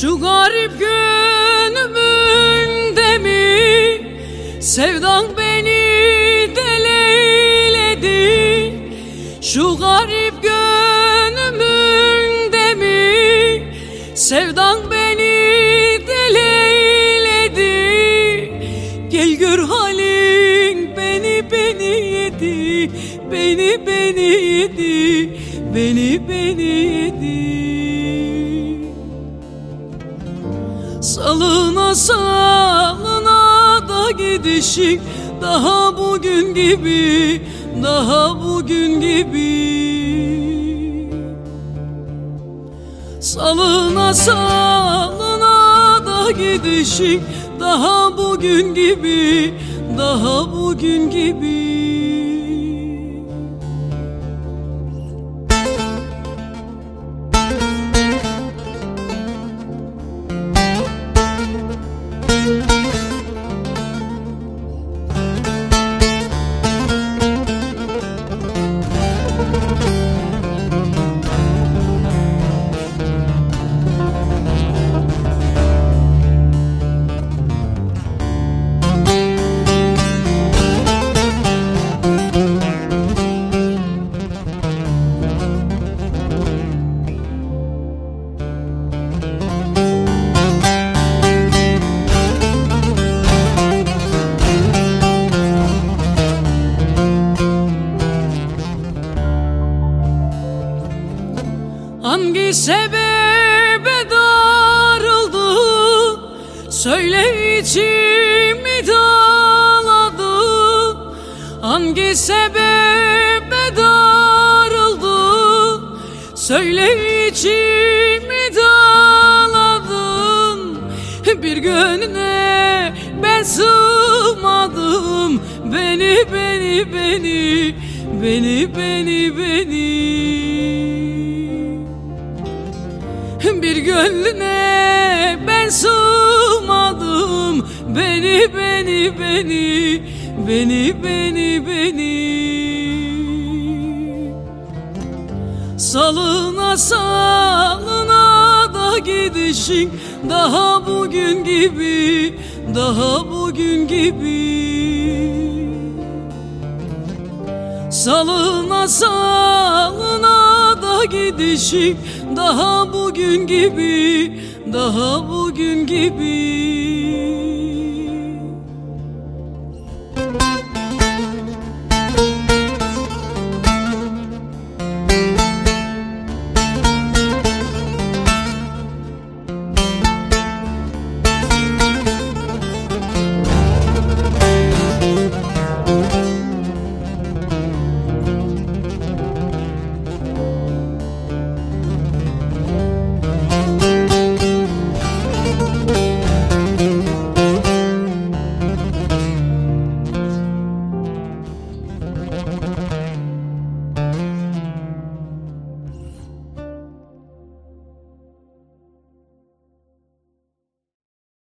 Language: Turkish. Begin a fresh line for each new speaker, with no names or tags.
Şu garip gönlümün mi? Sevdan beni deleyledi Şu garip gönlümün mi? Sevdan beni deleyledi Gel gör halin beni beni yedi. Beni beni yedi. Beni beni yedi Salına salına da gidişik Daha bugün gibi Daha bugün gibi. Salına salına da gidişik Daha bugün gibi Daha bugün gibi Hangi sebebe darıldı? Söyle içimi dağladı Hangi sebebe darıldı? Söyle içimi dağladın Bir gönlüne ben sığmadım. Beni beni beni Beni beni beni bir gönlüne ben sığmadım. Beni beni beni Beni beni beni. Salına salına da gidişin. Daha bugün gibi Daha bugün gibi. Salına salına da gidişin Daha bugün gibi Daha bugün gibi